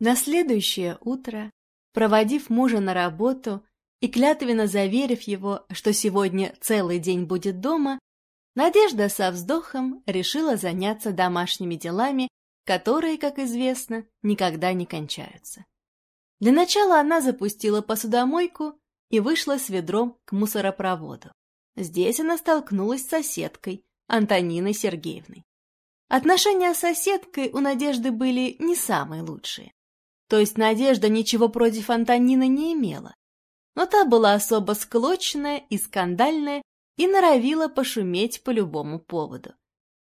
На следующее утро, проводив мужа на работу и клятвенно заверив его, что сегодня целый день будет дома, Надежда со вздохом решила заняться домашними делами, которые, как известно, никогда не кончаются. Для начала она запустила посудомойку и вышла с ведром к мусоропроводу. Здесь она столкнулась с соседкой, Антониной Сергеевной. Отношения с соседкой у Надежды были не самые лучшие. То есть Надежда ничего против Антонины не имела. Но та была особо склочная и скандальная и норовила пошуметь по любому поводу.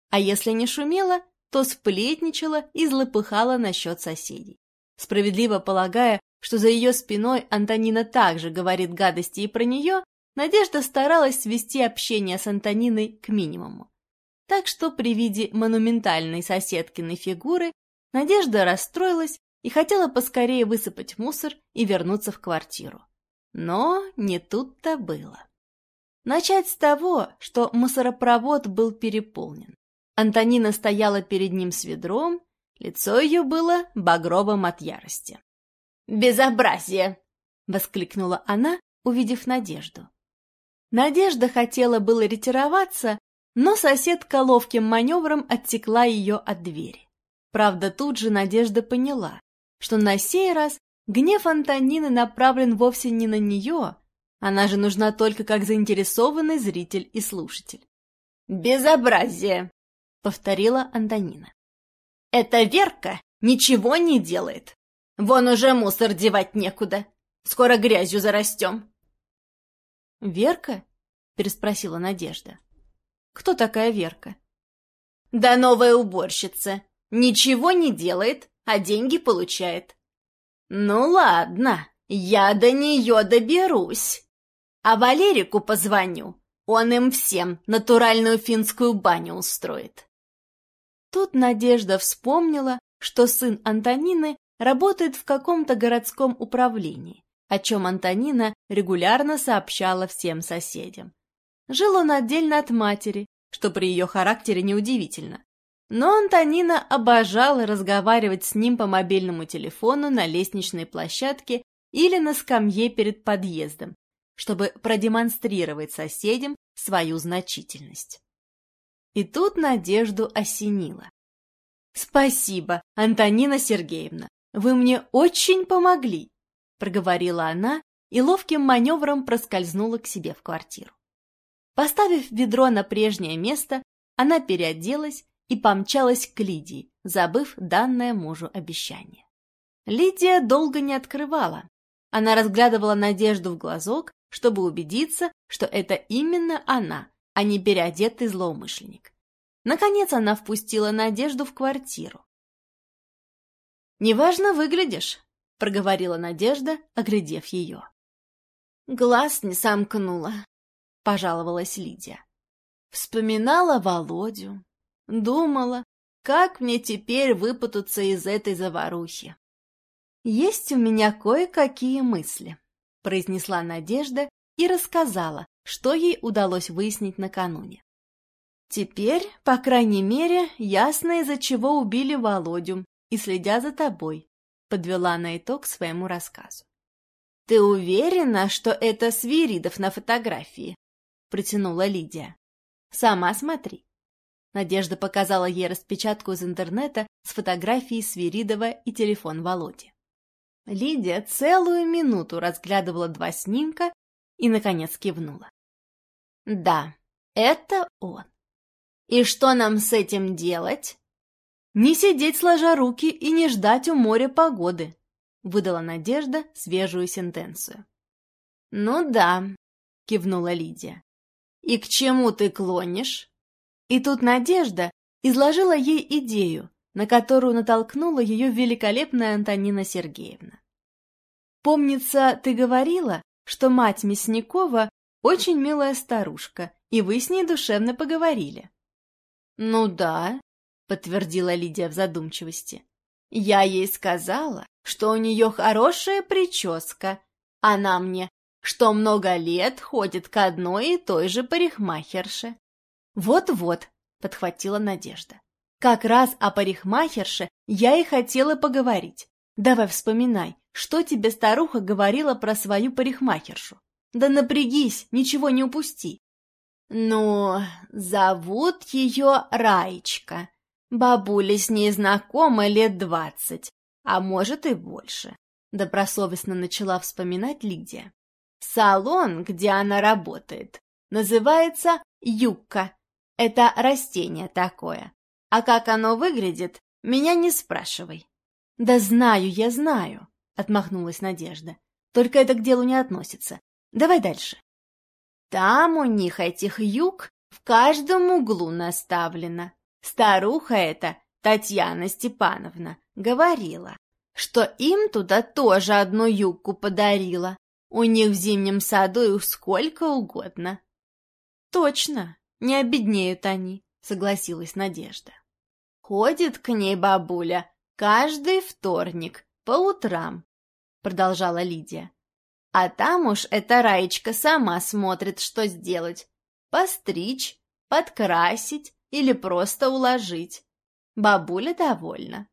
А если не шумела, то сплетничала и злопыхала насчет соседей. Справедливо полагая, что за ее спиной Антонина также говорит гадости и про нее, Надежда старалась свести общение с Антониной к минимуму. Так что при виде монументальной соседкиной фигуры Надежда расстроилась и хотела поскорее высыпать мусор и вернуться в квартиру. Но не тут-то было. Начать с того, что мусоропровод был переполнен. Антонина стояла перед ним с ведром, лицо ее было багровым от ярости. «Безобразие!» — воскликнула она, увидев Надежду. Надежда хотела было ретироваться, но соседка ловким маневром оттекла ее от двери. Правда, тут же Надежда поняла, что на сей раз гнев Антонины направлен вовсе не на нее, она же нужна только как заинтересованный зритель и слушатель. «Безобразие!» — повторила Антонина. «Эта Верка ничего не делает. Вон уже мусор девать некуда. Скоро грязью зарастем». «Верка?» — переспросила Надежда. «Кто такая Верка?» «Да новая уборщица. Ничего не делает, а деньги получает. Ну ладно, я до нее доберусь. А Валерику позвоню, он им всем натуральную финскую баню устроит. Тут Надежда вспомнила, что сын Антонины работает в каком-то городском управлении, о чем Антонина регулярно сообщала всем соседям. Жил он отдельно от матери, что при ее характере неудивительно. Но Антонина обожала разговаривать с ним по мобильному телефону на лестничной площадке или на скамье перед подъездом, чтобы продемонстрировать соседям свою значительность. И тут Надежду осенило. «Спасибо, Антонина Сергеевна, вы мне очень помогли», проговорила она и ловким маневром проскользнула к себе в квартиру. Поставив ведро на прежнее место, она переоделась и помчалась к Лидии, забыв данное мужу обещание. Лидия долго не открывала. Она разглядывала Надежду в глазок, чтобы убедиться, что это именно она, а не переодетый злоумышленник. Наконец она впустила Надежду в квартиру. «Неважно выглядишь», — проговорила Надежда, оглядев ее. «Глаз не сомкнула», — пожаловалась Лидия. Вспоминала Володю, Думала, как мне теперь выпутаться из этой заварухи. «Есть у меня кое-какие мысли», — произнесла Надежда и рассказала, что ей удалось выяснить накануне. «Теперь, по крайней мере, ясно, из-за чего убили Володю и следя за тобой», — подвела на итог своему рассказу. «Ты уверена, что это Свиридов на фотографии?» — протянула Лидия. «Сама смотри. Надежда показала ей распечатку из интернета с фотографией Свиридова и телефон Володи. Лидия целую минуту разглядывала два снимка и, наконец, кивнула. «Да, это он. И что нам с этим делать?» «Не сидеть сложа руки и не ждать у моря погоды», — выдала Надежда свежую сентенцию. «Ну да», — кивнула Лидия. «И к чему ты клонишь?» И тут Надежда изложила ей идею, на которую натолкнула ее великолепная Антонина Сергеевна. «Помнится, ты говорила, что мать Мясникова очень милая старушка, и вы с ней душевно поговорили». «Ну да», — подтвердила Лидия в задумчивости. «Я ей сказала, что у нее хорошая прическа. Она мне, что много лет ходит к одной и той же парикмахерше. «Вот-вот», — подхватила Надежда. «Как раз о парикмахерше я и хотела поговорить. Давай вспоминай, что тебе старуха говорила про свою парикмахершу. Да напрягись, ничего не упусти. Ну, зовут ее Раечка. Бабуля с ней знакома лет двадцать, а может и больше. Добросовестно начала вспоминать Лидия. Салон, где она работает, называется юбка. Это растение такое. А как оно выглядит, меня не спрашивай. Да знаю, я знаю, отмахнулась Надежда. Только это к делу не относится. Давай дальше. Там у них этих юг в каждом углу наставлено. Старуха эта, Татьяна Степановна, говорила, что им туда тоже одну юбку подарила. У них в зимнем саду их сколько угодно. Точно, не обеднеют они, согласилась Надежда. Ходит к ней бабуля каждый вторник по утрам, продолжала Лидия. А там уж эта Раечка сама смотрит, что сделать. Постричь, подкрасить или просто уложить. Бабуля довольна.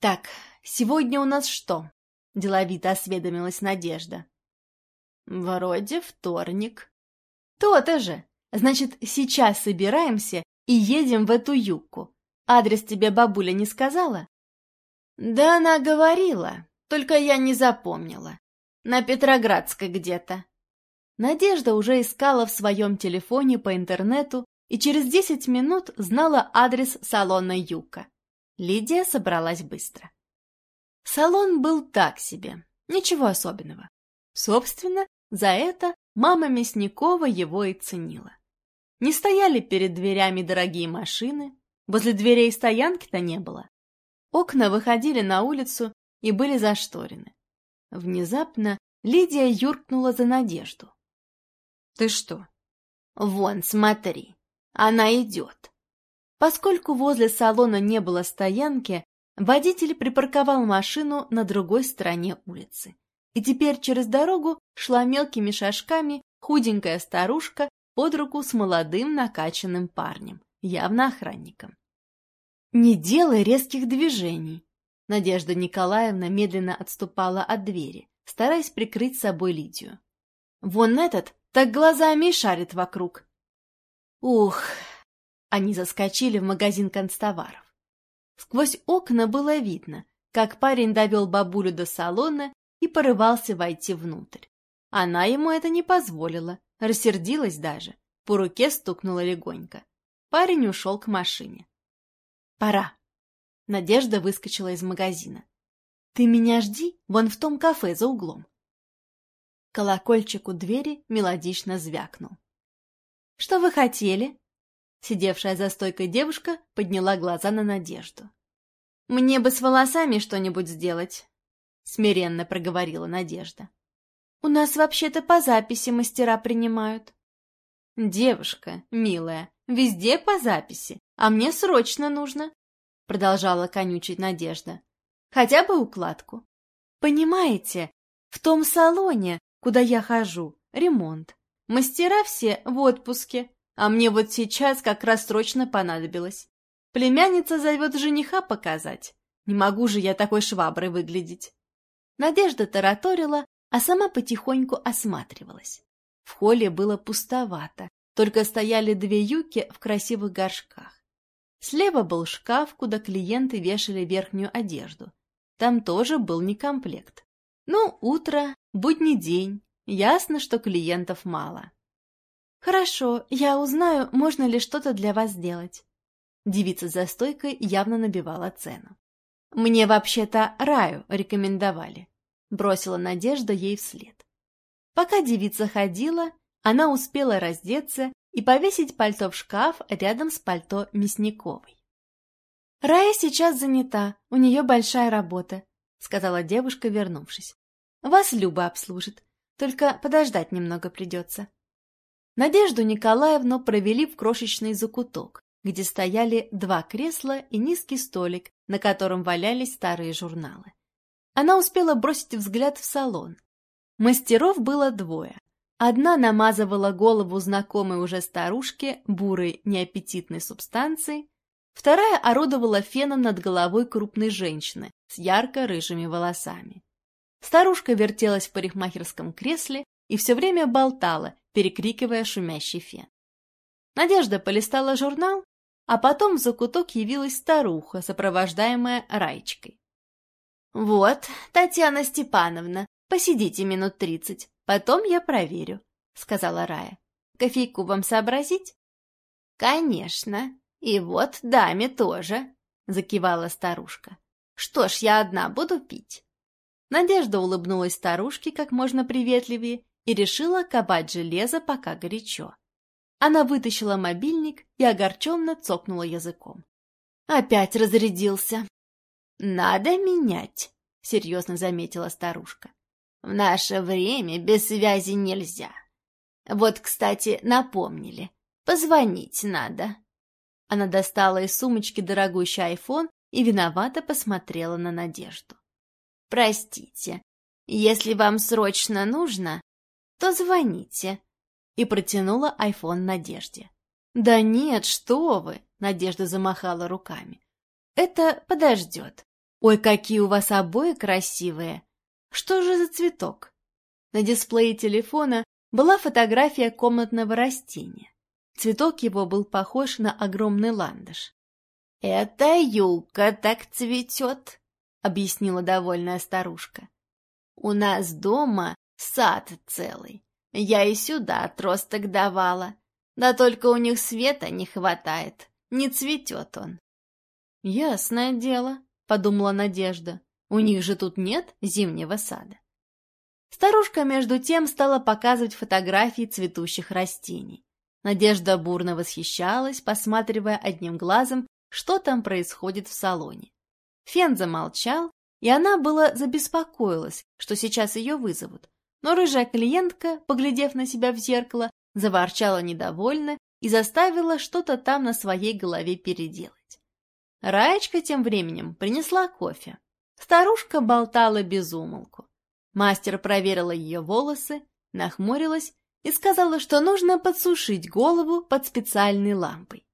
Так, сегодня у нас что? Деловито осведомилась Надежда. Вроде вторник. То-то же. Значит, сейчас собираемся и едем в эту юбку. Адрес тебе бабуля не сказала? Да она говорила, только я не запомнила. На Петроградской где-то. Надежда уже искала в своем телефоне по интернету и через десять минут знала адрес салона Юка. Лидия собралась быстро. Салон был так себе, ничего особенного. Собственно, за это мама Мясникова его и ценила. Не стояли перед дверями дорогие машины, возле дверей стоянки-то не было. Окна выходили на улицу и были зашторены. Внезапно Лидия юркнула за Надежду. — Ты что? — Вон, смотри, она идет. Поскольку возле салона не было стоянки, Водитель припарковал машину на другой стороне улицы. И теперь через дорогу шла мелкими шажками худенькая старушка под руку с молодым накачанным парнем, явно охранником. «Не делай резких движений!» Надежда Николаевна медленно отступала от двери, стараясь прикрыть собой Лидию. «Вон этот так глазами и шарит вокруг!» «Ух!» Они заскочили в магазин констоваров. Сквозь окна было видно, как парень довел бабулю до салона и порывался войти внутрь. Она ему это не позволила, рассердилась даже, по руке стукнула легонько. Парень ушел к машине. «Пора!» Надежда выскочила из магазина. «Ты меня жди вон в том кафе за углом». Колокольчик у двери мелодично звякнул. «Что вы хотели?» Сидевшая за стойкой девушка подняла глаза на Надежду. «Мне бы с волосами что-нибудь сделать», — смиренно проговорила Надежда. «У нас вообще-то по записи мастера принимают». «Девушка, милая, везде по записи, а мне срочно нужно», — продолжала конючить Надежда. «Хотя бы укладку. Понимаете, в том салоне, куда я хожу, ремонт. Мастера все в отпуске, а мне вот сейчас как раз срочно понадобилось. Племянница зовет жениха показать. Не могу же я такой шваброй выглядеть. Надежда тараторила, а сама потихоньку осматривалась. В холле было пустовато, только стояли две юки в красивых горшках. Слева был шкаф, куда клиенты вешали верхнюю одежду. Там тоже был некомплект. Ну, утро, будний день. Ясно, что клиентов мало. «Хорошо, я узнаю, можно ли что-то для вас сделать». Девица за стойкой явно набивала цену. «Мне вообще-то Раю рекомендовали», — бросила Надежда ей вслед. Пока девица ходила, она успела раздеться и повесить пальто в шкаф рядом с пальто Мясниковой. «Рая сейчас занята, у нее большая работа», — сказала девушка, вернувшись. «Вас Люба обслужит, только подождать немного придется». Надежду Николаевну провели в крошечный закуток, где стояли два кресла и низкий столик, на котором валялись старые журналы. Она успела бросить взгляд в салон. Мастеров было двое. Одна намазывала голову знакомой уже старушке бурой неаппетитной субстанцией, Вторая орудовала феном над головой крупной женщины с ярко-рыжими волосами. Старушка вертелась в парикмахерском кресле и все время болтала, перекрикивая шумящий фен. Надежда полистала журнал, а потом в закуток явилась старуха, сопровождаемая Раечкой. «Вот, Татьяна Степановна, посидите минут тридцать, потом я проверю», — сказала Рая. «Кофейку вам сообразить?» «Конечно. И вот даме тоже», — закивала старушка. «Что ж, я одна буду пить». Надежда улыбнулась старушке как можно приветливее и решила копать железо, пока горячо. Она вытащила мобильник и огорченно цокнула языком. «Опять разрядился!» «Надо менять», — серьезно заметила старушка. «В наше время без связи нельзя. Вот, кстати, напомнили. Позвонить надо». Она достала из сумочки дорогущий айфон и виновато посмотрела на Надежду. «Простите, если вам срочно нужно, то звоните», и протянула айфон Надежде. «Да нет, что вы!» — Надежда замахала руками. «Это подождет. Ой, какие у вас обои красивые! Что же за цветок?» На дисплее телефона была фотография комнатного растения. Цветок его был похож на огромный ландыш. «Это юка так цветет», — объяснила довольная старушка. «У нас дома сад целый. Я и сюда отросток давала. Да только у них света не хватает. Не цветет он». «Ясное дело», — подумала Надежда. «У них же тут нет зимнего сада». Старушка, между тем, стала показывать фотографии цветущих растений. Надежда бурно восхищалась, посматривая одним глазом, что там происходит в салоне. Фен замолчал, и она было забеспокоилась, что сейчас ее вызовут. Но рыжая клиентка, поглядев на себя в зеркало, заворчала недовольно и заставила что-то там на своей голове переделать. Раечка тем временем принесла кофе. Старушка болтала без умолку. Мастер проверила ее волосы, нахмурилась и сказала, что нужно подсушить голову под специальной лампой.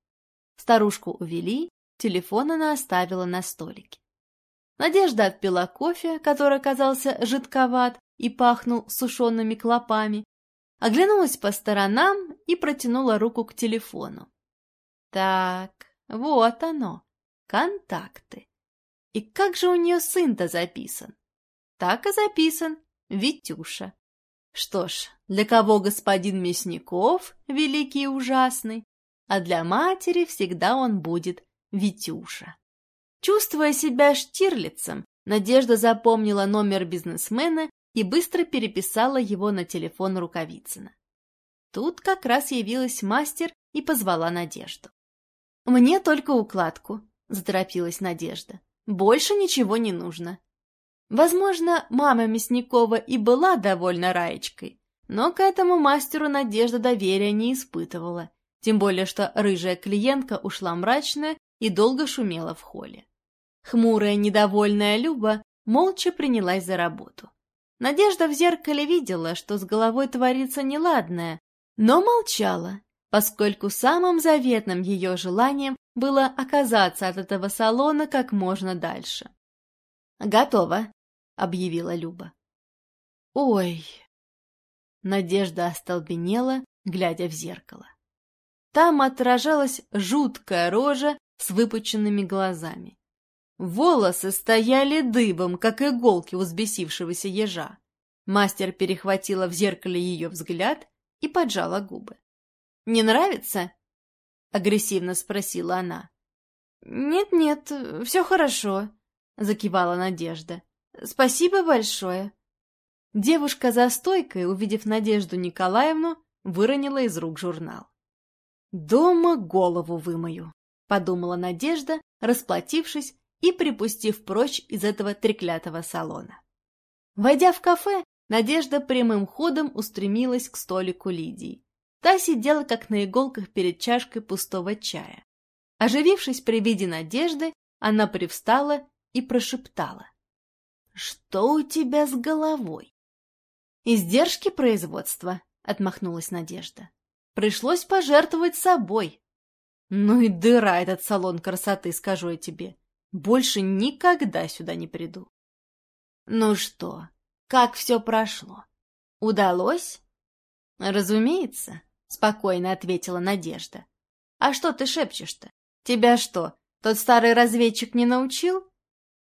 Старушку увели, телефон она оставила на столике. Надежда отпила кофе, который оказался жидковат и пахнул сушеными клопами, оглянулась по сторонам и протянула руку к телефону. Так, вот оно, контакты. И как же у нее сын-то записан? Так и записан, Витюша. Что ж, для кого господин Мясников великий и ужасный, а для матери всегда он будет Витюша. Чувствуя себя Штирлицем, Надежда запомнила номер бизнесмена и быстро переписала его на телефон Рукавицына. Тут как раз явилась мастер и позвала Надежду. «Мне только укладку», — заторопилась Надежда. «Больше ничего не нужно. Возможно, мама Мясникова и была довольна Раечкой, но к этому мастеру Надежда доверия не испытывала, тем более что рыжая клиентка ушла мрачная и долго шумела в холле. Хмурая, недовольная Люба молча принялась за работу. Надежда в зеркале видела, что с головой творится неладное, но молчала, поскольку самым заветным ее желанием было оказаться от этого салона как можно дальше. «Готово», — объявила Люба. «Ой!» Надежда остолбенела, глядя в зеркало. Там отражалась жуткая рожа с выпученными глазами. Волосы стояли дыбом, как иголки у взбесившегося ежа. Мастер перехватила в зеркале ее взгляд и поджала губы. «Не нравится?» — агрессивно спросила она. «Нет-нет, все хорошо», — закивала Надежда. Спасибо большое. Девушка за стойкой, увидев Надежду Николаевну, выронила из рук журнал. «Дома голову вымою», — подумала Надежда, расплатившись и припустив прочь из этого треклятого салона. Войдя в кафе, Надежда прямым ходом устремилась к столику Лидии. Та сидела как на иголках перед чашкой пустого чая. Оживившись при виде Надежды, она привстала и прошептала. Что у тебя с головой? Издержки производства, отмахнулась Надежда. Пришлось пожертвовать собой. Ну и дыра этот салон красоты, скажу я тебе. Больше никогда сюда не приду. Ну что, как все прошло? Удалось? Разумеется, спокойно ответила Надежда. А что ты шепчешь-то? Тебя что, тот старый разведчик не научил?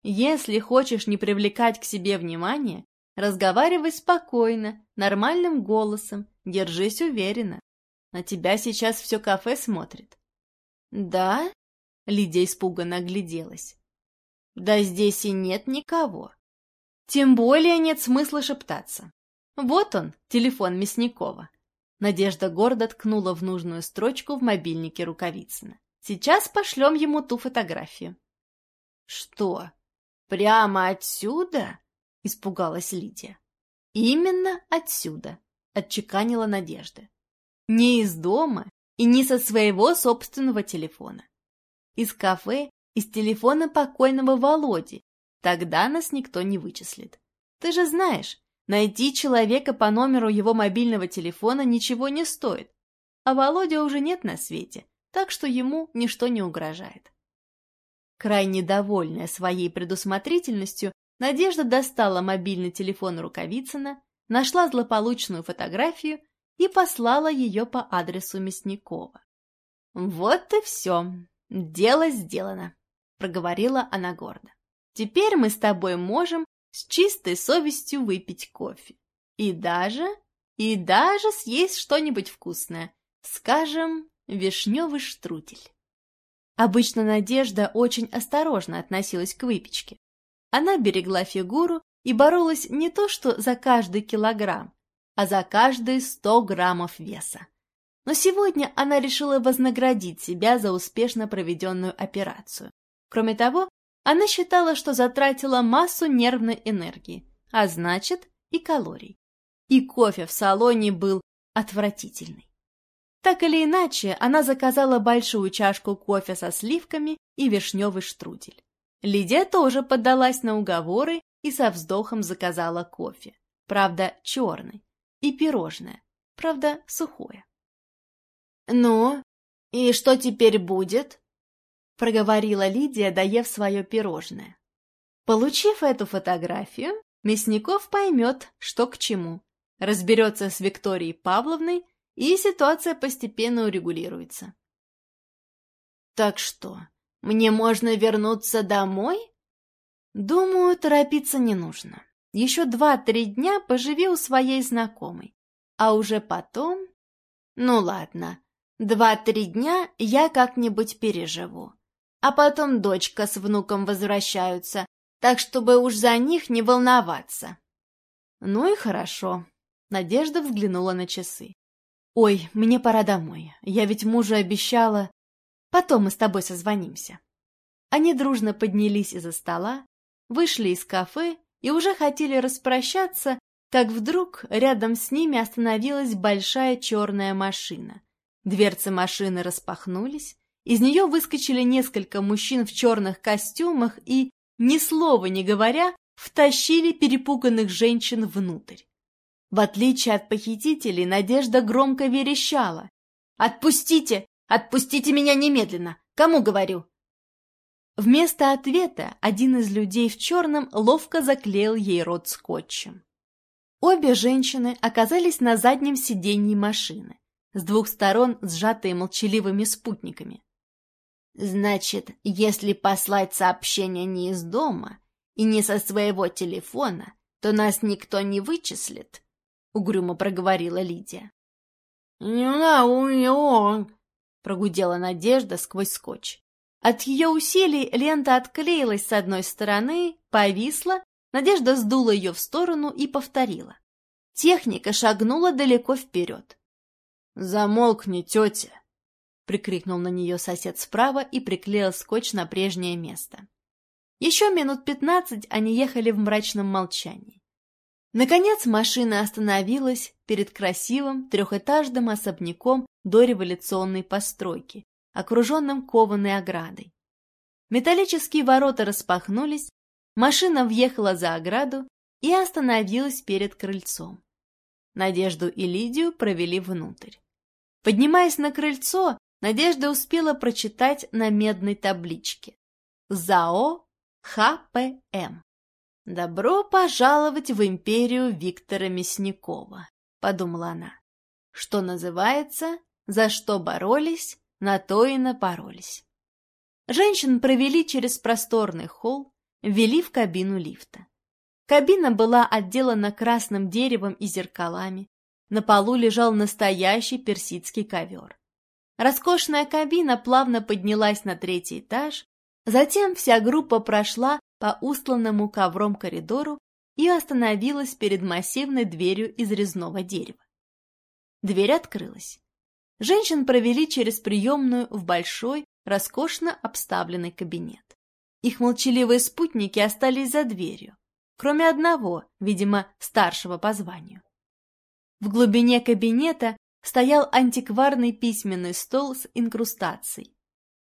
Если хочешь не привлекать к себе внимания, разговаривай спокойно, нормальным голосом, держись уверенно. На тебя сейчас все кафе смотрит. Да? Лидия испуганно огляделась. Да здесь и нет никого. Тем более нет смысла шептаться. Вот он, телефон Мясникова. Надежда гордо ткнула в нужную строчку в мобильнике Рукавицына. Сейчас пошлем ему ту фотографию. Что, прямо отсюда? Испугалась Лидия. Именно отсюда, отчеканила Надежда. Не из дома и не со своего собственного телефона. Из кафе, из телефона покойного Володи. Тогда нас никто не вычислит. Ты же знаешь, найти человека по номеру его мобильного телефона ничего не стоит. А Володя уже нет на свете, так что ему ничто не угрожает. Крайне довольная своей предусмотрительностью, Надежда достала мобильный телефон Рукавицына, нашла злополучную фотографию и послала ее по адресу Мясникова. «Вот и все. Дело сделано», — проговорила она гордо. «Теперь мы с тобой можем с чистой совестью выпить кофе. И даже, и даже съесть что-нибудь вкусное. Скажем, вишневый штрудель. Обычно Надежда очень осторожно относилась к выпечке. Она берегла фигуру и боролась не то что за каждый килограмм, а за каждые сто граммов веса. Но сегодня она решила вознаградить себя за успешно проведенную операцию. Кроме того, она считала, что затратила массу нервной энергии, а значит и калорий. И кофе в салоне был отвратительный. Так или иначе, она заказала большую чашку кофе со сливками и вишневый штрудель. Лидия тоже поддалась на уговоры и со вздохом заказала кофе. Правда, черный. И пирожное. Правда, сухое. «Ну, и что теперь будет?» Проговорила Лидия, доев свое пирожное. Получив эту фотографию, Мясников поймет, что к чему, разберется с Викторией Павловной и ситуация постепенно урегулируется. «Так что, мне можно вернуться домой?» «Думаю, торопиться не нужно. Еще два-три дня поживи у своей знакомой, а уже потом...» «Ну ладно, два-три дня я как-нибудь переживу, а потом дочка с внуком возвращаются, так чтобы уж за них не волноваться». «Ну и хорошо», — Надежда взглянула на часы. «Ой, мне пора домой. Я ведь мужу обещала. Потом мы с тобой созвонимся». Они дружно поднялись из-за стола, вышли из кафе и уже хотели распрощаться, как вдруг рядом с ними остановилась большая черная машина. Дверцы машины распахнулись, из нее выскочили несколько мужчин в черных костюмах и, ни слова не говоря, втащили перепуганных женщин внутрь. В отличие от похитителей, Надежда громко верещала. «Отпустите! Отпустите меня немедленно! Кому говорю?» Вместо ответа один из людей в черном ловко заклеил ей рот скотчем. Обе женщины оказались на заднем сиденье машины, с двух сторон сжатые молчаливыми спутниками. «Значит, если послать сообщение не из дома и не со своего телефона, то нас никто не вычислит?» — угрюмо проговорила Лидия. «Не прогудела Надежда сквозь скотч. От ее усилий лента отклеилась с одной стороны, повисла, Надежда сдула ее в сторону и повторила. Техника шагнула далеко вперед. «Замолкни, тетя!» — прикрикнул на нее сосед справа и приклеил скотч на прежнее место. Еще минут пятнадцать они ехали в мрачном молчании. Наконец машина остановилась перед красивым трехэтажным особняком дореволюционной постройки, окруженным кованой оградой. Металлические ворота распахнулись, машина въехала за ограду и остановилась перед крыльцом. Надежду и Лидию провели внутрь. Поднимаясь на крыльцо, Надежда успела прочитать на медной табличке. ЗАО ХПМ. «Добро пожаловать в империю Виктора Мясникова», — подумала она. «Что называется, за что боролись, на то и напоролись». Женщин провели через просторный холл, ввели в кабину лифта. Кабина была отделана красным деревом и зеркалами. На полу лежал настоящий персидский ковер. Роскошная кабина плавно поднялась на третий этаж, затем вся группа прошла по устланному ковром коридору и остановилась перед массивной дверью из резного дерева. Дверь открылась. Женщин провели через приемную в большой, роскошно обставленный кабинет. Их молчаливые спутники остались за дверью, кроме одного, видимо, старшего по званию. В глубине кабинета стоял антикварный письменный стол с инкрустацией.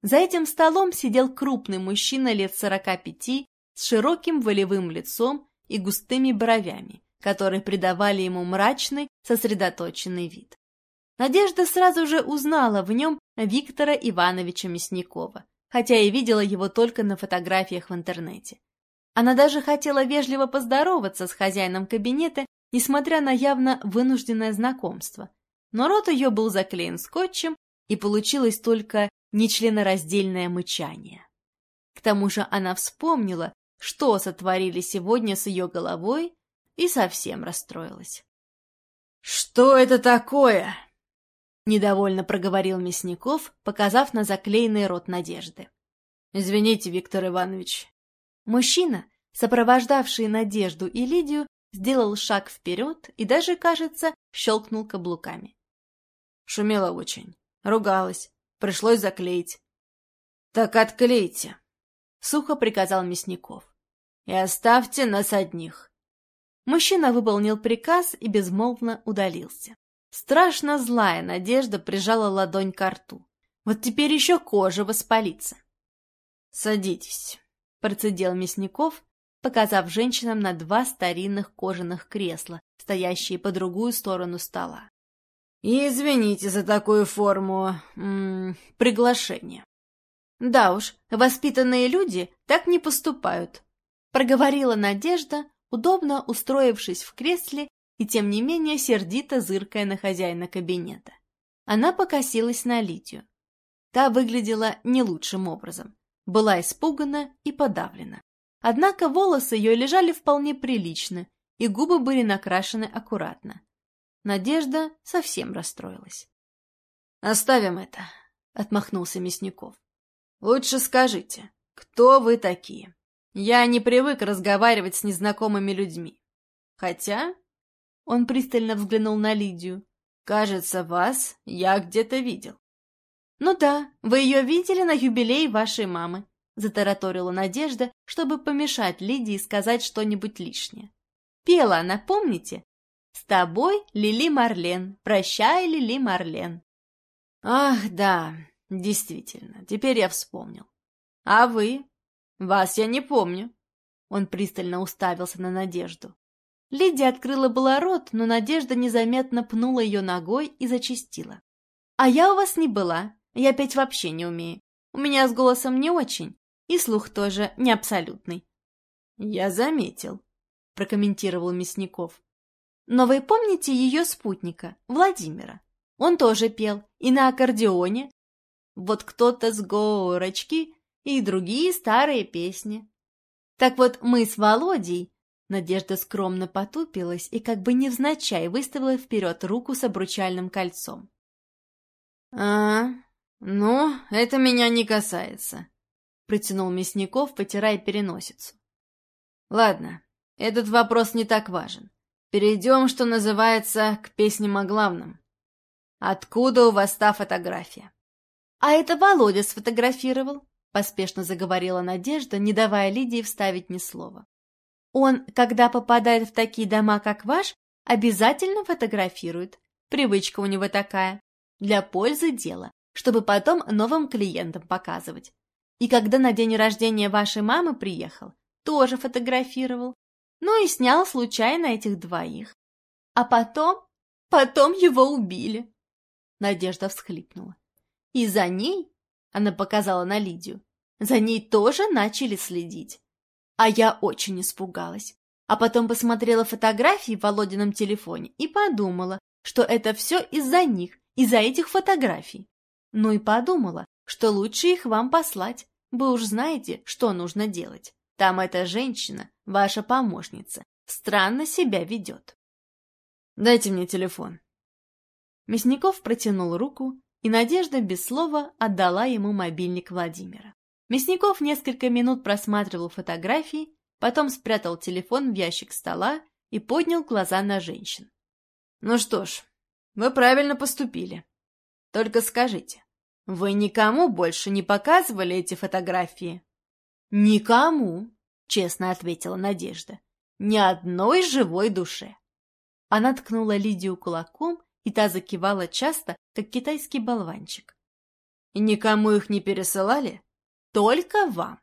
За этим столом сидел крупный мужчина лет сорока пяти с широким волевым лицом и густыми бровями, которые придавали ему мрачный, сосредоточенный вид. Надежда сразу же узнала в нем Виктора Ивановича Мясникова, хотя и видела его только на фотографиях в интернете. Она даже хотела вежливо поздороваться с хозяином кабинета, несмотря на явно вынужденное знакомство. Но рот ее был заклеен скотчем, и получилось только нечленораздельное мычание. К тому же она вспомнила, что сотворили сегодня с ее головой, и совсем расстроилась. «Что это такое?» — недовольно проговорил Мясников, показав на заклеенный рот Надежды. «Извините, Виктор Иванович». Мужчина, сопровождавший Надежду и Лидию, сделал шаг вперед и даже, кажется, щелкнул каблуками. Шумела очень, ругалась, пришлось заклеить. «Так отклейте», — сухо приказал Мясников. «И оставьте нас одних». Мужчина выполнил приказ и безмолвно удалился. Страшно злая надежда прижала ладонь к рту. Вот теперь еще кожа воспалится. «Садитесь», — процедил Мясников, показав женщинам на два старинных кожаных кресла, стоящие по другую сторону стола. «И извините за такую форму... М -м, приглашения». «Да уж, воспитанные люди так не поступают», — проговорила Надежда, удобно устроившись в кресле и тем не менее сердито зыркая на хозяина кабинета. Она покосилась на Лидию. Та выглядела не лучшим образом, была испугана и подавлена. Однако волосы ее лежали вполне прилично, и губы были накрашены аккуратно. Надежда совсем расстроилась. «Оставим это», — отмахнулся Мясников. «Лучше скажите, кто вы такие? Я не привык разговаривать с незнакомыми людьми. Хотя он пристально взглянул на Лидию. «Кажется, вас я где-то видел». «Ну да, вы ее видели на юбилее вашей мамы», — затараторила Надежда, чтобы помешать Лидии сказать что-нибудь лишнее. «Пела она, помните? С тобой, Лили Марлен, прощай, Лили Марлен». «Ах, да, действительно, теперь я вспомнил. А вы? Вас я не помню». Он пристально уставился на Надежду. Лидия открыла было рот, но Надежда незаметно пнула ее ногой и зачистила. «А я у вас не была. Я петь вообще не умею. У меня с голосом не очень, и слух тоже не абсолютный». «Я заметил», — прокомментировал Мясников. «Но вы помните ее спутника, Владимира? Он тоже пел, и на аккордеоне. Вот кто-то с горочки и другие старые песни. Так вот, мы с Володей Надежда скромно потупилась и как бы невзначай выставила вперед руку с обручальным кольцом. «А, ну, это меня не касается», — протянул Мясников, потирая переносицу. «Ладно, этот вопрос не так важен. Перейдем, что называется, к песням о главном. Откуда у вас та фотография?» «А это Володя сфотографировал», — поспешно заговорила Надежда, не давая Лидии вставить ни слова. Он, когда попадает в такие дома, как ваш, обязательно фотографирует. Привычка у него такая. Для пользы дела, чтобы потом новым клиентам показывать. И когда на день рождения вашей мамы приехал, тоже фотографировал. Ну и снял случайно этих двоих. А потом... Потом его убили. Надежда всхлипнула. И за ней, она показала на Лидию, за ней тоже начали следить. А я очень испугалась. А потом посмотрела фотографии в Володином телефоне и подумала, что это все из-за них, из-за этих фотографий. Ну и подумала, что лучше их вам послать. Вы уж знаете, что нужно делать. Там эта женщина, ваша помощница, странно себя ведет. Дайте мне телефон. Мясников протянул руку, и Надежда без слова отдала ему мобильник Владимира. Мясников несколько минут просматривал фотографии, потом спрятал телефон в ящик стола и поднял глаза на женщин. «Ну что ж, вы правильно поступили. Только скажите, вы никому больше не показывали эти фотографии?» «Никому», — честно ответила Надежда. «Ни одной живой душе». Она ткнула Лидию кулаком, и та закивала часто, как китайский болванчик. «И никому их не пересылали?» «Только вам».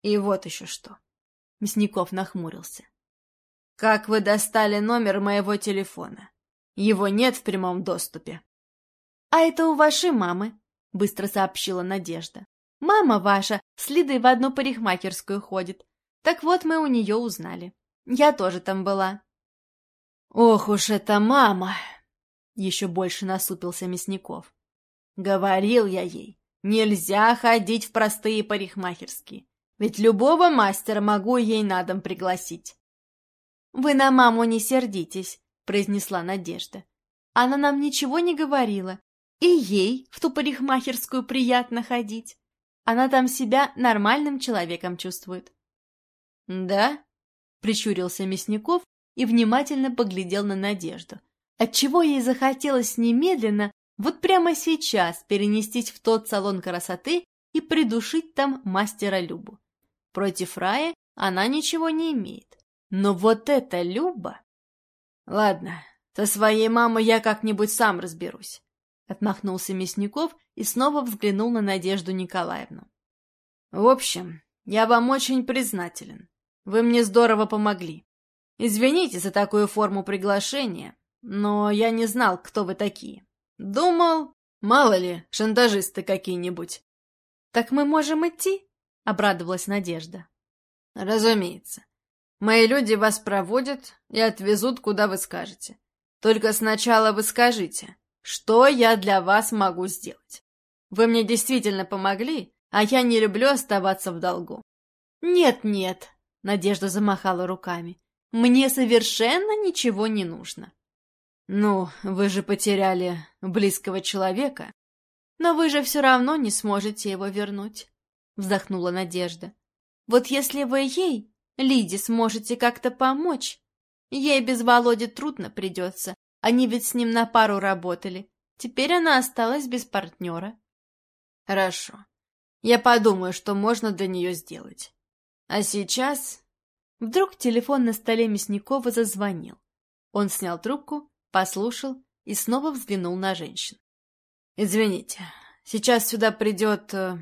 «И вот еще что». Мясников нахмурился. «Как вы достали номер моего телефона? Его нет в прямом доступе». «А это у вашей мамы», — быстро сообщила Надежда. «Мама ваша с Лидой в одну парикмахерскую ходит. Так вот мы у нее узнали. Я тоже там была». «Ох уж эта мама!» — еще больше насупился Мясников. «Говорил я ей, нельзя ходить в простые парикмахерские. Ведь любого мастера могу ей на дом пригласить. «Вы на маму не сердитесь», — произнесла Надежда. «Она нам ничего не говорила. И ей в ту парикмахерскую приятно ходить. Она там себя нормальным человеком чувствует». «Да?» — прищурился Мясников и внимательно поглядел на Надежду. Отчего ей захотелось немедленно, вот прямо сейчас, перенестись в тот салон красоты и придушить там мастера Любу. Против Раи она ничего не имеет. Но вот эта Люба... Ладно, со своей мамой я как-нибудь сам разберусь. Отмахнулся Мясников и снова взглянул на Надежду Николаевну. В общем, я вам очень признателен. Вы мне здорово помогли. Извините за такую форму приглашения, но я не знал, кто вы такие. Думал, мало ли, шантажисты какие-нибудь. Так мы можем идти? — обрадовалась Надежда. «Разумеется. Мои люди вас проводят и отвезут, куда вы скажете. Только сначала вы скажите, что я для вас могу сделать. Вы мне действительно помогли, а я не люблю оставаться в долгу». «Нет-нет», — Надежда замахала руками, — «мне совершенно ничего не нужно». «Ну, вы же потеряли близкого человека». «Но вы же все равно не сможете его вернуть». — вздохнула Надежда. «Вот если вы ей, Лиде, сможете как-то помочь, ей без Володи трудно придется, они ведь с ним на пару работали, теперь она осталась без партнера». «Хорошо, я подумаю, что можно для нее сделать. А сейчас...» Вдруг телефон на столе Мясникова зазвонил. Он снял трубку, послушал и снова взглянул на женщин. «Извините, сейчас сюда придет э,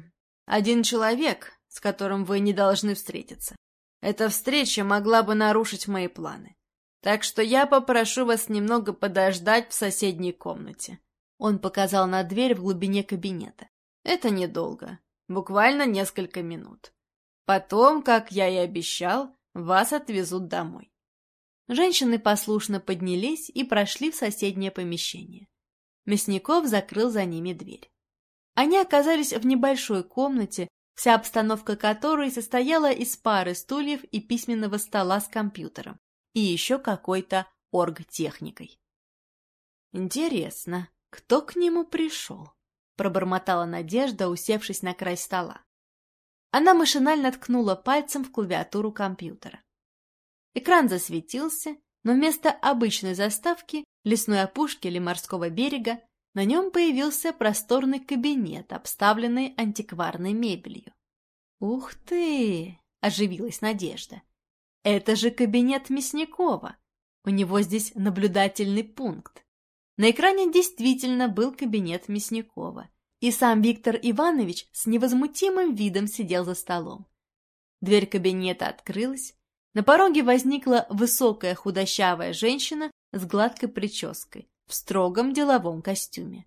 один человек, с которым вы не должны встретиться. Эта встреча могла бы нарушить мои планы. Так что я попрошу вас немного подождать в соседней комнате. Он показал на дверь в глубине кабинета. Это недолго, буквально несколько минут. Потом, как я и обещал, вас отвезут домой. Женщины послушно поднялись и прошли в соседнее помещение. Мясников закрыл за ними дверь. Они оказались в небольшой комнате, вся обстановка которой состояла из пары стульев и письменного стола с компьютером, и еще какой-то оргтехникой. «Интересно, кто к нему пришел?» — пробормотала Надежда, усевшись на край стола. Она машинально ткнула пальцем в клавиатуру компьютера. Экран засветился, но вместо обычной заставки, лесной опушки или морского берега, на нем появился просторный кабинет, обставленный антикварной мебелью. «Ух ты!» — оживилась Надежда. «Это же кабинет Мясникова! У него здесь наблюдательный пункт. На экране действительно был кабинет Мясникова, и сам Виктор Иванович с невозмутимым видом сидел за столом. Дверь кабинета открылась, на пороге возникла высокая худощавая женщина с гладкой прической, в строгом деловом костюме.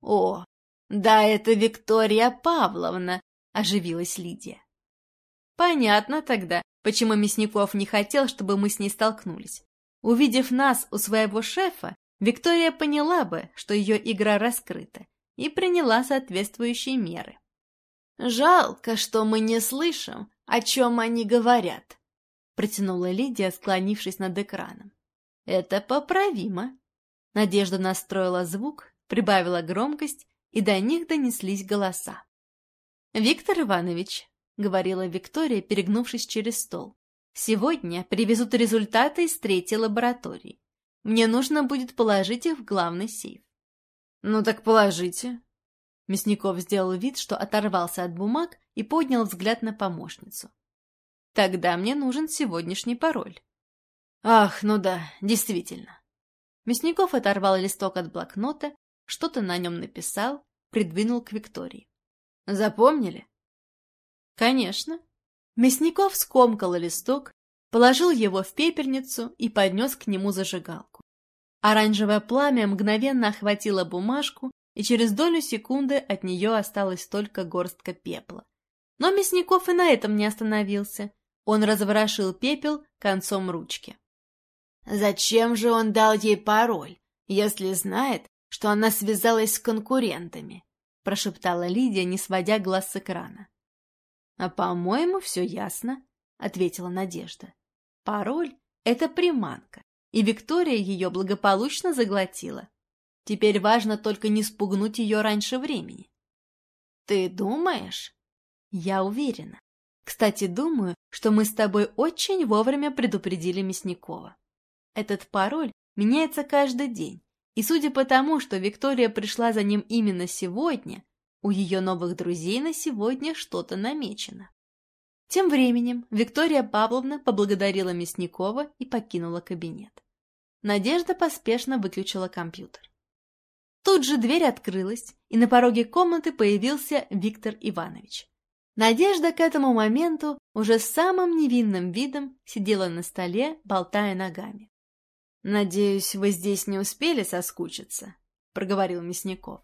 «О, Да, это Виктория Павловна, оживилась Лидия. Понятно тогда, почему Мясников не хотел, чтобы мы с ней столкнулись. Увидев нас у своего шефа, Виктория поняла бы, что ее игра раскрыта, и приняла соответствующие меры. «Жалко, что мы не слышим, о чем они говорят», — протянула Лидия, склонившись над экраном. «Это поправимо». Надежда настроила звук, прибавила громкость, и до них донеслись голоса. «Виктор Иванович», — говорила Виктория, перегнувшись через стол, — «сегодня привезут результаты из третьей лаборатории. Мне нужно будет положить их в главный сейф». «Ну так положите». Мясников сделал вид, что оторвался от бумаг и поднял взгляд на помощницу. «Тогда мне нужен сегодняшний пароль». «Ах, ну да, действительно». Мясников оторвал листок от блокнота, что-то на нем написал, придвинул к Виктории. «Запомнили?» Конечно. Мясников скомкал листок, положил его в пепельницу и поднес к нему зажигалку. Оранжевое пламя мгновенно охватило бумажку, и через долю секунды от нее осталась только горстка пепла. Но Мясников и на этом не остановился. Он разворошил пепел концом ручки. «Зачем же он дал ей пароль, если знает, что она связалась с конкурентами?» прошептала Лидия, не сводя глаз с экрана. «А, по-моему, все ясно», — ответила Надежда. «Пароль — это приманка, и Виктория ее благополучно заглотила. Теперь важно только не спугнуть ее раньше времени». «Ты думаешь?» «Я уверена. Кстати, думаю, что мы с тобой очень вовремя предупредили Мясникова. Этот пароль меняется каждый день, и судя по тому, что Виктория пришла за ним именно сегодня, у ее новых друзей на сегодня что-то намечено. Тем временем Виктория Павловна поблагодарила Мясникова и покинула кабинет. Надежда поспешно выключила компьютер. Тут же дверь открылась, и на пороге комнаты появился Виктор Иванович. Надежда к этому моменту уже с самым невинным видом сидела на столе, болтая ногами. «Надеюсь, вы здесь не успели соскучиться?» — проговорил Мясников.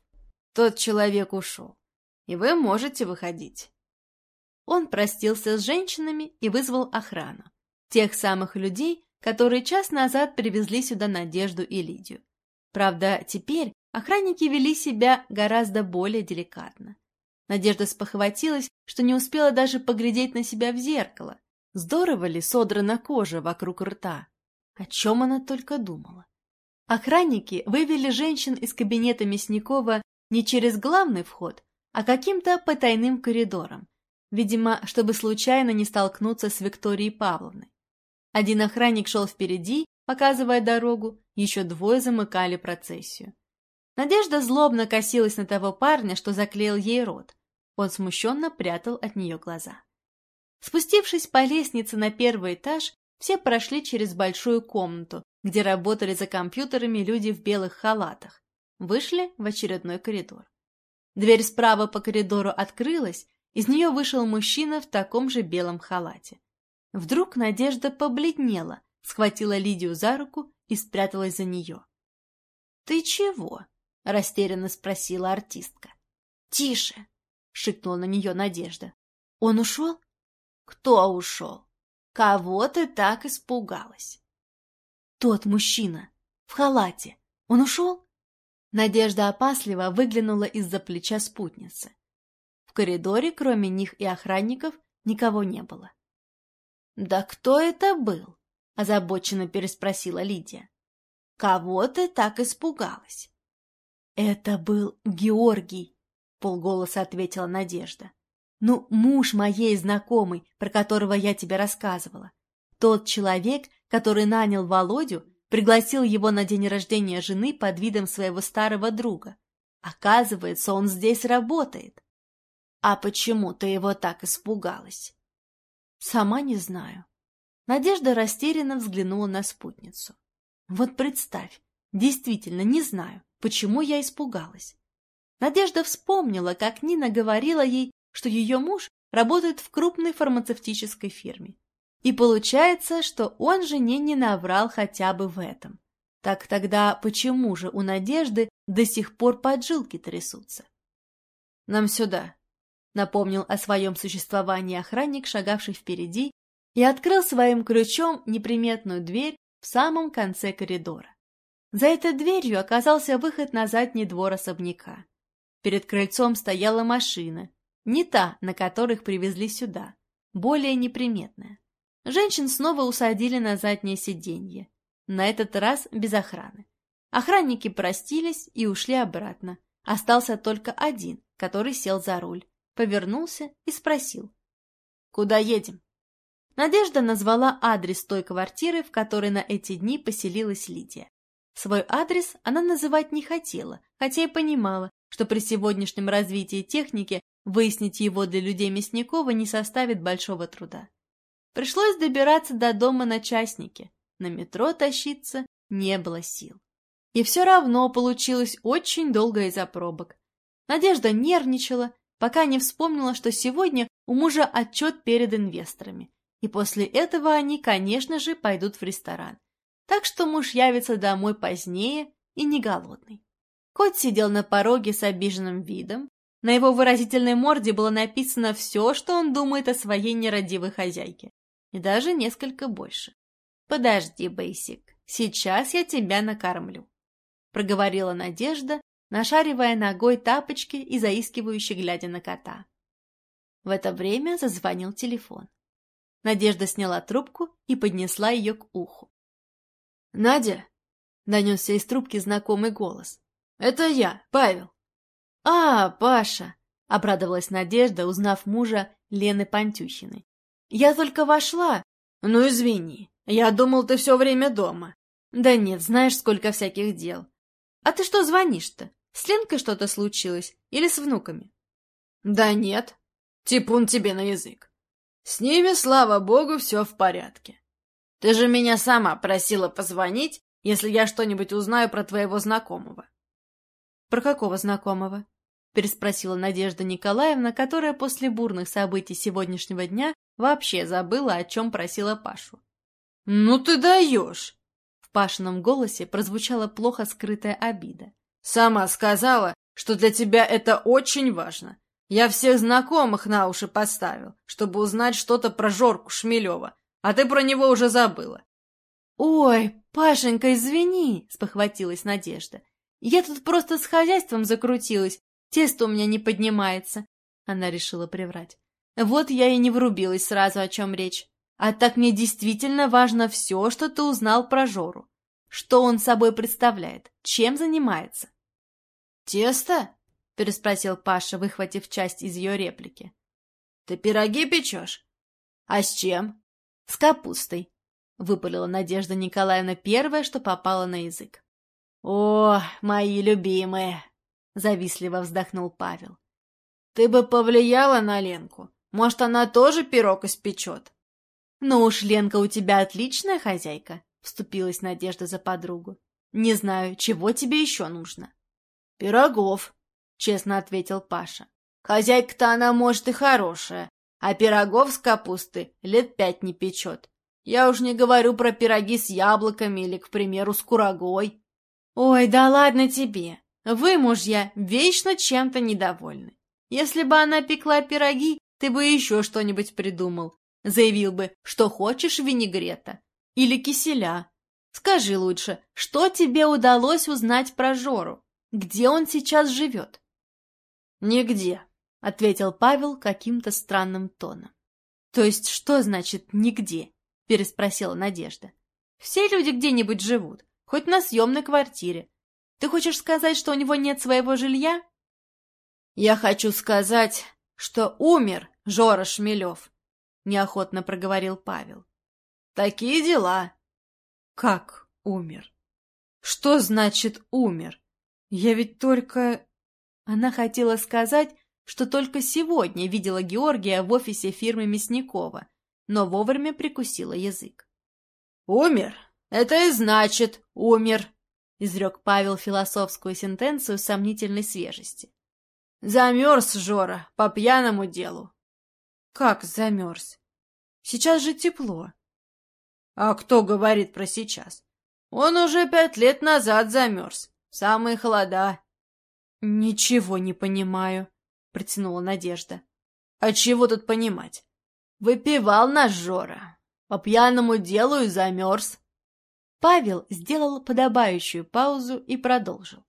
Тот человек ушел, и вы можете выходить. Он простился с женщинами и вызвал охрану. Тех самых людей, которые час назад привезли сюда Надежду и Лидию. Правда, теперь охранники вели себя гораздо более деликатно. Надежда спохватилась, что не успела даже поглядеть на себя в зеркало. Здорово ли содрана кожа вокруг рта? О чем она только думала. Охранники вывели женщин из кабинета Мясникова не через главный вход, а каким-то потайным коридором, видимо, чтобы случайно не столкнуться с Викторией Павловной. Один охранник шел впереди, показывая дорогу, еще двое замыкали процессию. Надежда злобно косилась на того парня, что заклеил ей рот. Он смущенно прятал от нее глаза. Спустившись по лестнице на первый этаж, все прошли через большую комнату, где работали за компьютерами люди в белых халатах. Вышли в очередной коридор. Дверь справа по коридору открылась, из нее вышел мужчина в таком же белом халате. Вдруг Надежда побледнела, схватила Лидию за руку и спряталась за нее. — Ты чего? — растерянно спросила артистка. — Тише! — шикнула на нее Надежда. — Он ушел? — Кто ушел? Кого ты так испугалась? — Тот мужчина, в халате. Он ушел? Надежда опасливо выглянула из-за плеча спутницы. В коридоре, кроме них и охранников, никого не было. «Да кто это был?» — озабоченно переспросила Лидия. «Кого ты так испугалась?» «Это был Георгий», — полголоса ответила Надежда. «Ну, муж моей знакомой, про которого я тебе рассказывала. Тот человек, который нанял Володю Пригласил его на день рождения жены под видом своего старого друга. Оказывается, он здесь работает. А почему ты его так испугалась? Сама не знаю. Надежда растерянно взглянула на спутницу. Вот представь, действительно не знаю, почему я испугалась. Надежда вспомнила, как Нина говорила ей, что ее муж работает в крупной фармацевтической фирме. И получается, что он жене не наврал хотя бы в этом. Так тогда почему же у Надежды до сих пор поджилки трясутся? нам сюда», — напомнил о своем существовании охранник, шагавший впереди, и открыл своим ключом неприметную дверь в самом конце коридора. За этой дверью оказался выход на задний двор особняка. Перед крыльцом стояла машина, не та, на которых привезли сюда, более неприметная. Женщин снова усадили на заднее сиденье, на этот раз без охраны. Охранники простились и ушли обратно. Остался только один, который сел за руль, повернулся и спросил. «Куда едем?» Надежда назвала адрес той квартиры, в которой на эти дни поселилась Лидия. Свой адрес она называть не хотела, хотя и понимала, что при сегодняшнем развитии техники выяснить его для людей Мясникова не составит большого труда. Пришлось добираться до дома на частнике, на метро тащиться не было сил. И все равно получилось очень долго из-за пробок. Надежда нервничала, пока не вспомнила, что сегодня у мужа отчет перед инвесторами, и после этого они, конечно же, пойдут в ресторан. Так что муж явится домой позднее и не голодный. Кот сидел на пороге с обиженным видом. На его выразительной морде было написано все, что он думает о своей нерадивой хозяйке. И даже несколько больше. «Подожди, Бейсик, сейчас я тебя накормлю», — проговорила Надежда, нашаривая ногой тапочки и заискивающе глядя на кота. В это время зазвонил телефон. Надежда сняла трубку и поднесла ее к уху. «Надя?» — донесся из трубки знакомый голос. «Это я, Павел». «А, Паша!» — обрадовалась Надежда, узнав мужа Лены Пантюхиной. «Я только вошла. Ну, извини, я думал, ты все время дома». «Да нет, знаешь, сколько всяких дел. А ты что звонишь-то? С Ленкой что-то случилось? Или с внуками?» «Да нет. Типун тебе на язык. С ними, слава богу, все в порядке. Ты же меня сама просила позвонить, если я что-нибудь узнаю про твоего знакомого. «Про какого знакомого?» — переспросила Надежда Николаевна, которая после бурных событий сегодняшнего дня вообще забыла, о чем просила Пашу. «Ну ты даешь!» В Пашином голосе прозвучала плохо скрытая обида. «Сама сказала, что для тебя это очень важно. Я всех знакомых на уши поставил, чтобы узнать что-то про Жорку Шмелева, а ты про него уже забыла». «Ой, Пашенька, извини!» — спохватилась Надежда. Я тут просто с хозяйством закрутилась, тесто у меня не поднимается. Она решила приврать. Вот я и не врубилась сразу, о чем речь. А так мне действительно важно все, что ты узнал про Жору. Что он собой представляет, чем занимается. «Тесто?» — переспросил Паша, выхватив часть из ее реплики. «Ты пироги печешь? А с чем?» «С капустой», — выпалила Надежда Николаевна первое, что попало на язык. «О, мои любимые!» — завистливо вздохнул Павел. «Ты бы повлияла на Ленку. Может, она тоже пирог испечет?» «Ну уж, Ленка, у тебя отличная хозяйка», — вступилась Надежда за подругу. «Не знаю, чего тебе еще нужно?» «Пирогов», — честно ответил Паша. «Хозяйка-то она, может, и хорошая, а пирогов с капусты лет пять не печет. Я уж не говорю про пироги с яблоками или, к примеру, с курагой. «Ой, да ладно тебе! Вы, мужья, вечно чем-то недовольны. Если бы она пекла пироги, ты бы еще что-нибудь придумал. Заявил бы, что хочешь винегрета. Или киселя. Скажи лучше, что тебе удалось узнать про Жору? Где он сейчас живет?» «Нигде», — ответил Павел каким-то странным тоном. «То есть что значит «нигде»?» — переспросила Надежда. «Все люди где-нибудь живут хоть на съемной квартире. Ты хочешь сказать, что у него нет своего жилья? Я хочу сказать, что умер Жора Шмелев, неохотно проговорил Павел. Такие дела. Как умер? Что значит умер? Я ведь только... Она хотела сказать, что только сегодня видела Георгия в офисе фирмы Мясникова, но вовремя прикусила язык. «Умер «Это и значит, умер», — изрек Павел философскую сентенцию сомнительной свежести. «Замерз, Жора, по пьяному делу». «Как замерз? Сейчас же тепло». «А кто говорит про сейчас? Он уже пять лет назад замерз, самые холода». «Ничего не понимаю». — протянула Надежда. «А чего тут понимать? Выпивал наш Жора. По пьяному делу и замерз». Павел сделал подобающую паузу и продолжил.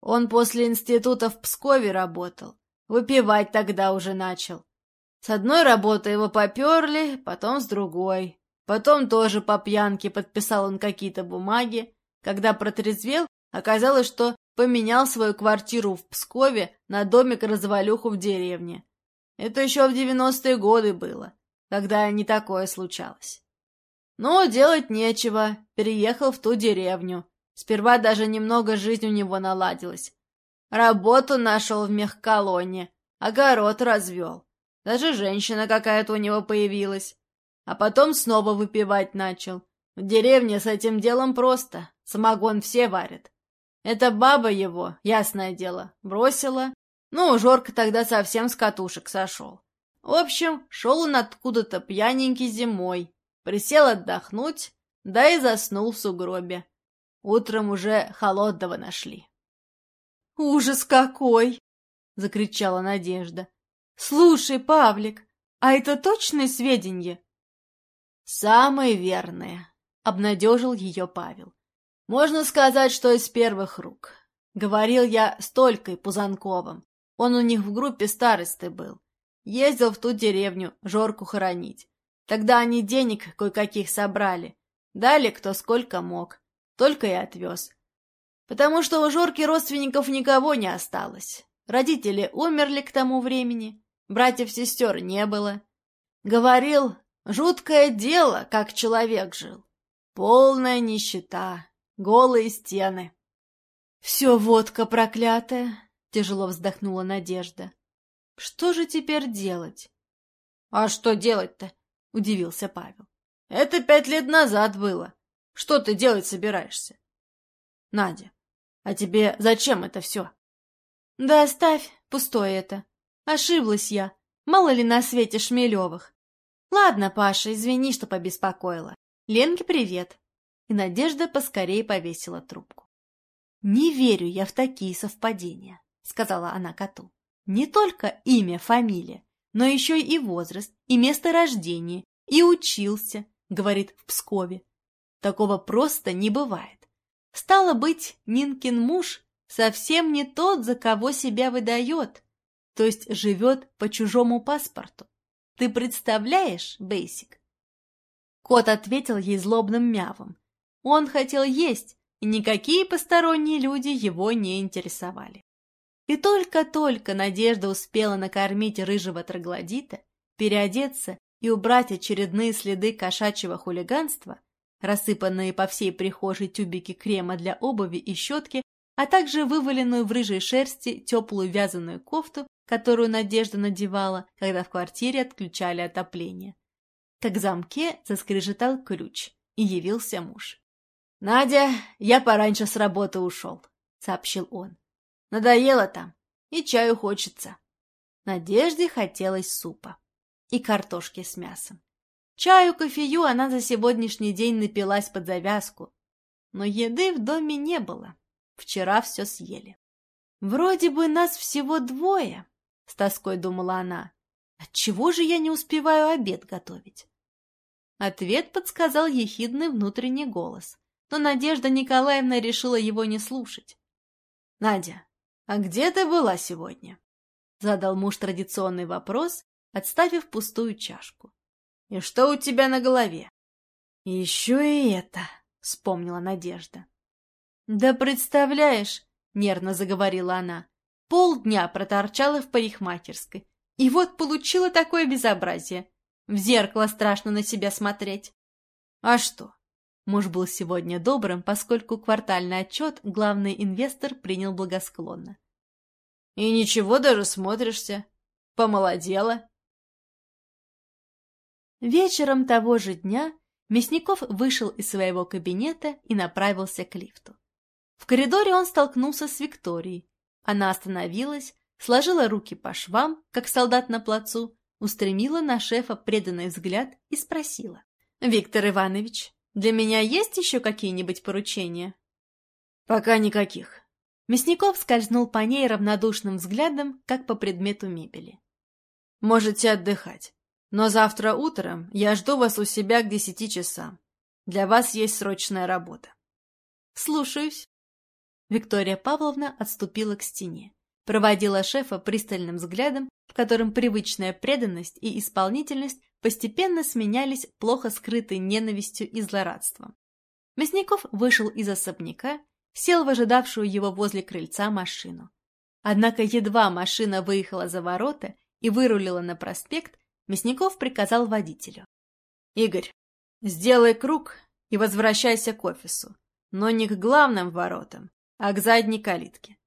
Он после института в Пскове работал. Выпивать тогда уже начал. С одной работы его поперли, потом с другой. Потом тоже по пьянке подписал он какие-то бумаги. Когда протрезвел, оказалось, что поменял свою квартиру в Пскове на домик-развалюху в деревне. Это еще в девяностые годы было, когда не такое случалось. Но делать нечего, переехал в ту деревню. Сперва даже немного жизнь у него наладилась. Работу нашел в мехколонне, огород развел. Даже женщина какая-то у него появилась. А потом снова выпивать начал. В деревне с этим делом просто. Самогон все варят. Эта баба его, ясное дело, бросила. Ну, Жорка тогда совсем с катушек сошел. В общем, шел он откуда-то пьяненький зимой. Присел отдохнуть, да и заснул в сугробе. Утром уже холодного нашли. «Ужас какой!» — закричала Надежда. «Слушай, Павлик, а это точные сведения?» «Самые верные», — обнадежил ее Павел. Можно сказать, что из первых рук. Говорил я с Толькой Пузанковым. Он у них в группе старосты был. Ездил в ту деревню Жорку хоронить. Тогда они денег кое-каких собрали. Дали кто сколько мог. Только и отвез. Потому что у Жорки родственников никого не осталось. Родители умерли к тому времени. Братьев-сестер не было. Говорил, жуткое дело, как человек жил. Полная нищета. Голые стены. «Все водка проклятая!» — тяжело вздохнула Надежда. «Что же теперь делать?» «А что делать-то?» — удивился Павел. «Это пять лет назад было. Что ты делать собираешься?» «Надя, а тебе зачем это все?» «Да оставь, пустое это. Ошиблась я. Мало ли на свете Шмелевых. Ладно, Паша, извини, что побеспокоила. Ленке привет и Надежда поскорее повесила трубку. «Не верю я в такие совпадения», — сказала она коту. «Не только имя, фамилия, но еще и возраст, и место рождения, и учился», — говорит в Пскове. «Такого просто не бывает. Стало быть, Нинкин муж совсем не тот, за кого себя выдает, то есть живет по чужому паспорту. Ты представляешь, Бейсик?» Кот ответил ей злобным мявом, он хотел есть, и никакие посторонние люди его не интересовали. И только-только Надежда успела накормить рыжего троглодита, переодеться и убрать очередные следы кошачьего хулиганства, рассыпанные по всей прихожей тюбики крема для обуви и щетки, а также вываленную в рыжей шерсти теплую вязаную кофту, которую Надежда надевала, когда в квартире отключали отопление. Как в замке заскрежетал ключ, и явился муж. «Надя, я пораньше с работы ушел», — сообщил он. «Надоело там, и чаю хочется». Надежде хотелось супа и картошки с мясом. Чаю, кофею она за сегодняшний день напилась под завязку, но еды в доме не было. Вчера все съели. «Вроде бы нас всего двое», — с тоской думала она. «Отчего же я не успеваю обед готовить?» Ответ подсказал ехидный внутренний голос но Надежда Николаевна решила его не слушать. — Надя, а где ты была сегодня? — задал муж традиционный вопрос, отставив пустую чашку. — И что у тебя на голове? — Еще и это, — вспомнила Надежда. — Да представляешь, — нервно заговорила она, — полдня проторчала в парикмахерской, и вот получила такое безобразие. В зеркало страшно на себя смотреть. — А что, Муж был сегодня добрым, поскольку квартальный отчет главный инвестор принял благосклонно. «И ничего даже смотришься. Помолодела». Вечером того же дня Мясников вышел из своего кабинета и направился к лифту. В коридоре он столкнулся с Викторией. Она остановилась, сложила руки по швам, как солдат на плацу, устремила на шефа преданный взгляд и спросила. «Виктор Иванович, для меня есть еще какие-нибудь поручения? Пока никаких. Мясников скользнул по ней равнодушным взглядом, как по предмету мебели. «Можете отдыхать, но завтра утром я жду вас у себя к десяти часам. Для вас есть срочная работа». «Слушаюсь». Виктория Павловна отступила к стене, проводила шефа пристальным взглядом, в котором привычная преданность и исполнительность постепенно сменялись плохо скрытой ненавистью и злорадством. Мясников вышел из особняка сел в ожидавшую его возле крыльца машину. Однако едва машина выехала за ворота и вырулила на проспект, Мясников приказал водителю. — Игорь, сделай круг и возвращайся к офису, но не к главным воротам, а к задней калитке.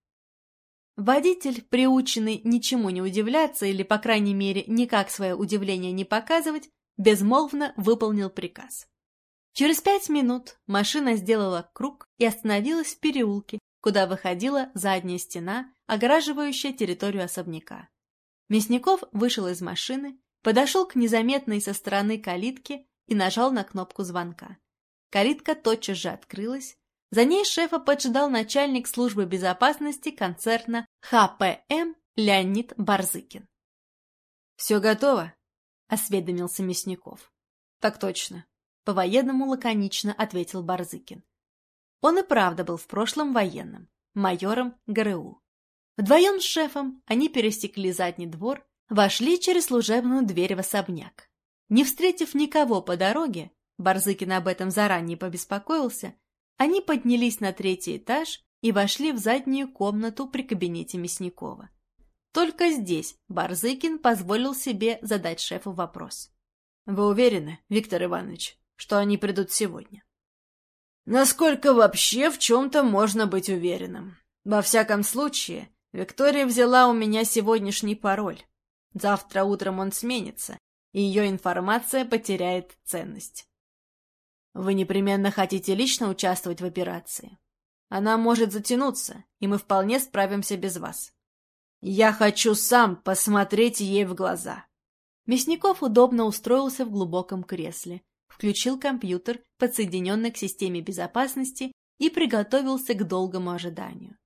Водитель, приученный ничему не удивляться или, по крайней мере, никак свое удивление не показывать, безмолвно выполнил приказ. Через пять минут машина сделала круг и остановилась в переулке, куда выходила задняя стена, огораживающая территорию особняка. Мясников вышел из машины, подошел к незаметной со стороны калитке и нажал на кнопку звонка. Калитка тотчас же открылась. За ней шефа поджидал начальник службы безопасности концерна ХПМ Леонид Барзыкин. «Все готово?» — осведомился Мясников. «Так точно», по-военному лаконично ответил Барзыкин. Он и правда был в прошлом военным, майором ГРУ. Вдвоем с шефом они пересекли задний двор, вошли через служебную дверь в особняк. Не встретив никого по дороге, Барзыкин об этом заранее побеспокоился, они поднялись на третий этаж и вошли в заднюю комнату при кабинете Мясникова. Только здесь Барзыкин позволил себе задать шефу вопрос. — Вы уверены, Виктор Иванович, что они придут сегодня. Насколько вообще в чем-то можно быть уверенным? Во всяком случае, Виктория взяла у меня сегодняшний пароль. Завтра утром он сменится, и ее информация потеряет ценность. Вы непременно хотите лично участвовать в операции? Она может затянуться, и мы вполне справимся без вас. Я хочу сам посмотреть ей в глаза. Мясников удобно устроился в глубоком кресле, включил компьютер, подсоединенный к системе безопасности, и приготовился к долгому ожиданию.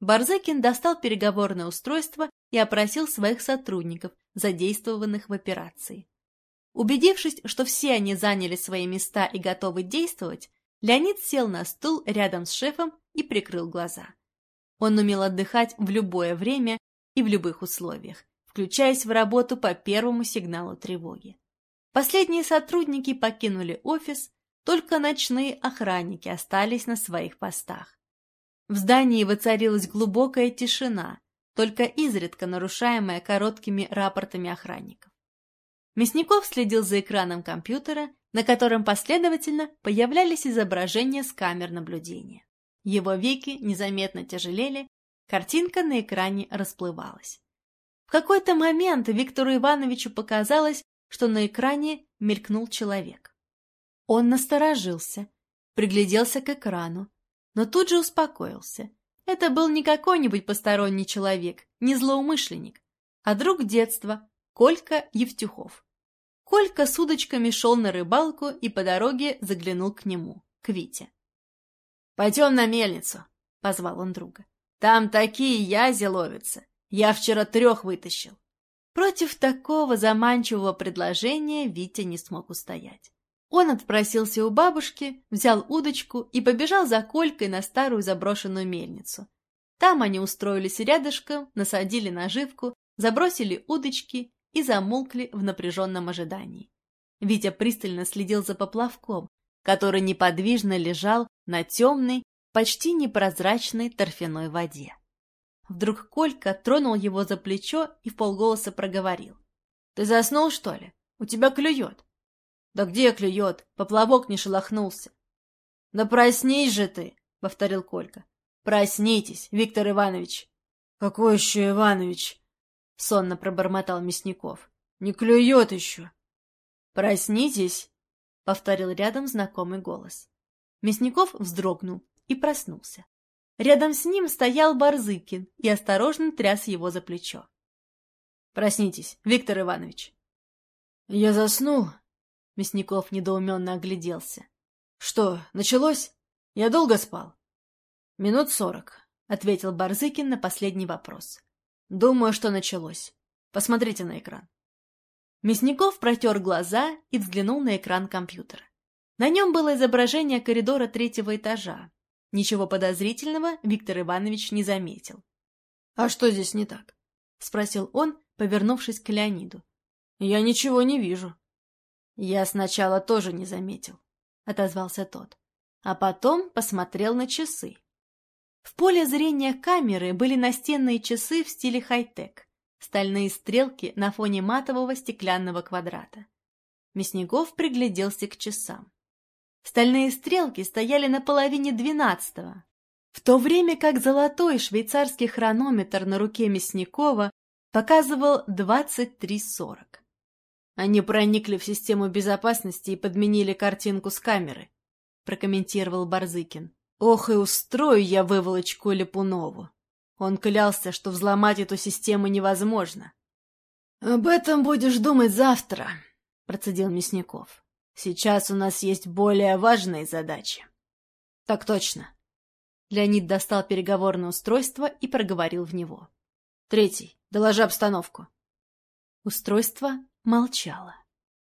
Барзыкин достал переговорное устройство и опросил своих сотрудников, задействованных в операции. Убедившись, что все они заняли свои места и готовы действовать, Леонид сел на стул рядом с шефом и прикрыл глаза. Он умел отдыхать в любое время и в любых условиях, включаясь в работу по первому сигналу тревоги. Последние сотрудники покинули офис, только ночные охранники остались на своих постах. В здании воцарилась глубокая тишина, только изредка нарушаемая короткими рапортами охранников. Мясников следил за экраном компьютера, на котором последовательно появлялись изображения с камер наблюдения. Его веки незаметно тяжелели, картинка на экране расплывалась. В какой-то момент Виктору Ивановичу показалось, что на экране мелькнул человек. Он насторожился, пригляделся к экрану, но тут же успокоился. Это был не какой-нибудь посторонний человек, не злоумышленник, а друг детства, Колька Евтюхов. Колька с удочками шел на рыбалку и по дороге заглянул к нему, к Вите. — Пойдем на мельницу, — позвал он друга. — Там такие язи ловятся. Я вчера трех вытащил. Против такого заманчивого предложения Витя не смог устоять. Он отпросился у бабушки, взял удочку и побежал за Колькой на старую заброшенную мельницу. Там они устроились рядышком, насадили наживку, забросили удочки и замолкли в напряженном ожидании. Витя пристально следил за поплавком, который неподвижно лежал на темной, почти непрозрачной торфяной воде. Вдруг Колька тронул его за плечо и в полголоса проговорил. — Ты заснул, что ли? У тебя клюет. — Да где клюет? Поплавок не шелохнулся. — Да проснись же ты, — повторил Колька. — Проснитесь, Виктор Иванович. — Какой еще Иванович? — сонно пробормотал Мясников. — Не клюет еще. — Проснитесь, — повторил рядом знакомый голос. Мясников вздрогнул и проснулся. Рядом с ним стоял Барзыкин и осторожно тряс его за плечо. — Проснитесь, Виктор Иванович. — Я заснул. Мясников недоуменно огляделся. — Что, началось? Я долго спал? — Минут сорок. ответил Барзыкин на последний вопрос. Думаю, что началось. Посмотрите на экран. Мясников протер глаза и взглянул на экран компьютера. На нем было изображение коридора третьего этажа. Ничего подозрительного Виктор Иванович не заметил. — А что здесь не так? — спросил он, повернувшись к Леониду. — Я ничего не вижу. — Я сначала тоже не заметил, — отозвался тот. А потом посмотрел на часы. В поле зрения камеры были настенные часы в стиле хай-тек, стальные стрелки на фоне матового стеклянного квадрата. Мясников пригляделся к часам. Стальные стрелки стояли на половине двенадцатого, в то время как золотой швейцарский хронометр на руке Мясникова показывал двадцать три сорок. Они проникли в систему безопасности и подменили картинку с камеры, прокомментировал Барзыкин. Ох и устрою я выволочку Липунову. Он клялся, что взломать эту систему невозможно. — Об этом будешь думать завтра, — процедил Мясников. — Сейчас у нас есть более важные задачи. — Так точно. Леонид достал переговорное устройство и проговорил в него. — Третий. Доложи обстановку. Устройство молчало.